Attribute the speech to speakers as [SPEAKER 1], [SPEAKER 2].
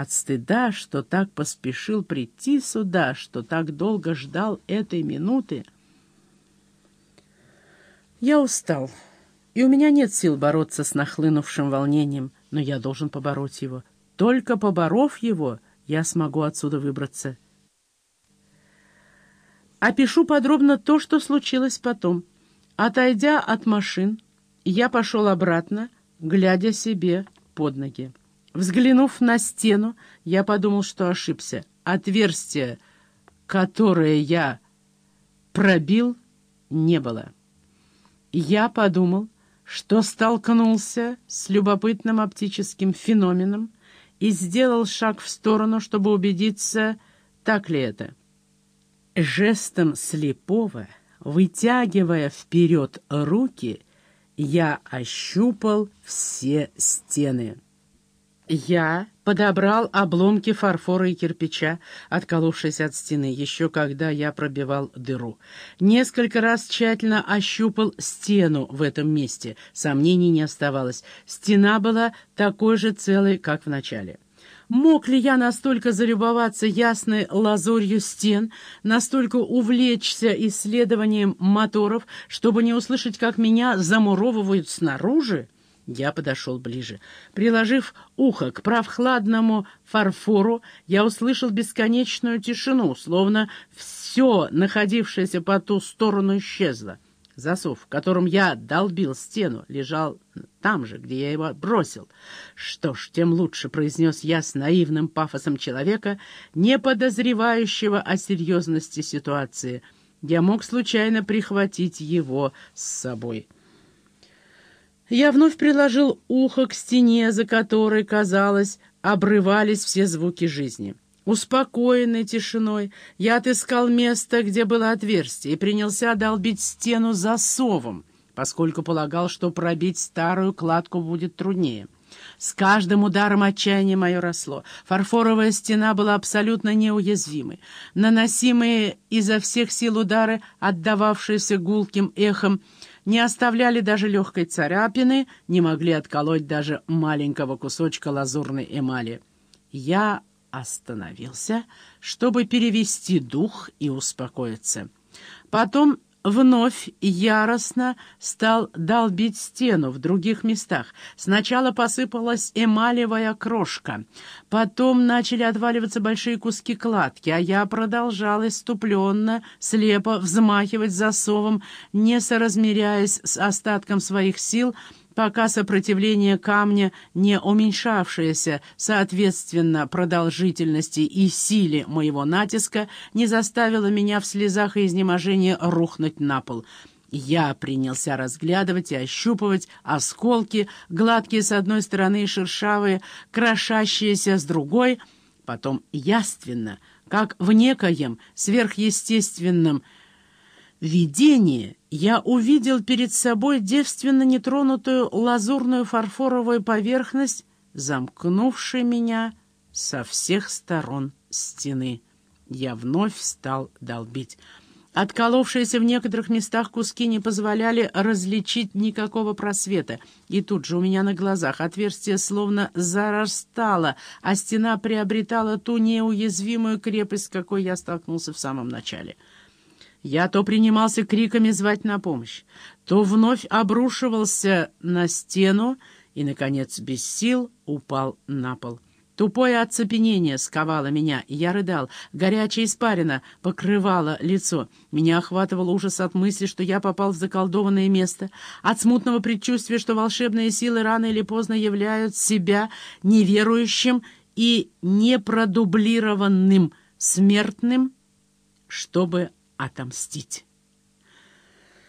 [SPEAKER 1] от стыда, что так поспешил прийти сюда, что так долго ждал этой минуты. Я устал, и у меня нет сил бороться с нахлынувшим волнением, но я должен побороть его. Только поборов его, я смогу отсюда выбраться. Опишу подробно то, что случилось потом. Отойдя от машин, я пошел обратно, глядя себе под ноги. Взглянув на стену, я подумал, что ошибся. Отверстия, которое я пробил, не было. Я подумал, что столкнулся с любопытным оптическим феноменом и сделал шаг в сторону, чтобы убедиться, так ли это. Жестом слепого, вытягивая вперед руки, я ощупал все стены. Я подобрал обломки фарфора и кирпича, отколовшись от стены, еще когда я пробивал дыру. Несколько раз тщательно ощупал стену в этом месте. Сомнений не оставалось. Стена была такой же целой, как в начале. Мог ли я настолько залюбоваться ясной лазурью стен, настолько увлечься исследованием моторов, чтобы не услышать, как меня замуровывают снаружи? Я подошел ближе. Приложив ухо к прохладному фарфору, я услышал бесконечную тишину, словно все, находившееся по ту сторону, исчезло. Засов, которым я долбил стену, лежал там же, где я его бросил. Что ж, тем лучше, — произнес я с наивным пафосом человека, не подозревающего о серьезности ситуации. Я мог случайно прихватить его с собой. Я вновь приложил ухо к стене, за которой, казалось, обрывались все звуки жизни. Успокоенный тишиной, я отыскал место, где было отверстие, и принялся долбить стену засовом, поскольку полагал, что пробить старую кладку будет труднее. С каждым ударом отчаяния мое росло. Фарфоровая стена была абсолютно неуязвимой. Наносимые изо всех сил удары, отдававшиеся гулким эхом, не оставляли даже легкой царапины, не могли отколоть даже маленького кусочка лазурной эмали. Я остановился, чтобы перевести дух и успокоиться. Потом вновь яростно стал долбить стену в других местах. Сначала посыпалась эмалевая крошка, потом начали отваливаться большие куски кладки, а я продолжал иступленно, слепо взмахивать засовом, не соразмеряясь с остатком своих сил, пока сопротивление камня, не уменьшавшееся соответственно продолжительности и силе моего натиска, не заставило меня в слезах и изнеможении рухнуть на пол. Я принялся разглядывать и ощупывать осколки, гладкие с одной стороны и шершавые, крошащиеся с другой, потом яственно, как в некоем сверхъестественном видении я увидел перед собой девственно нетронутую лазурную фарфоровую поверхность, замкнувшей меня со всех сторон стены. Я вновь стал долбить. Отколовшиеся в некоторых местах куски не позволяли различить никакого просвета, и тут же у меня на глазах отверстие словно зарастало, а стена приобретала ту неуязвимую крепость, с какой я столкнулся в самом начале. Я то принимался криками звать на помощь, то вновь обрушивался на стену и, наконец, без сил упал на пол. Тупое оцепенение сковало меня, и я рыдал. Горячая испарина покрывала лицо. Меня охватывал ужас от мысли, что я попал в заколдованное место, от смутного предчувствия, что волшебные силы рано или поздно являют себя неверующим и непродублированным смертным, чтобы отомстить.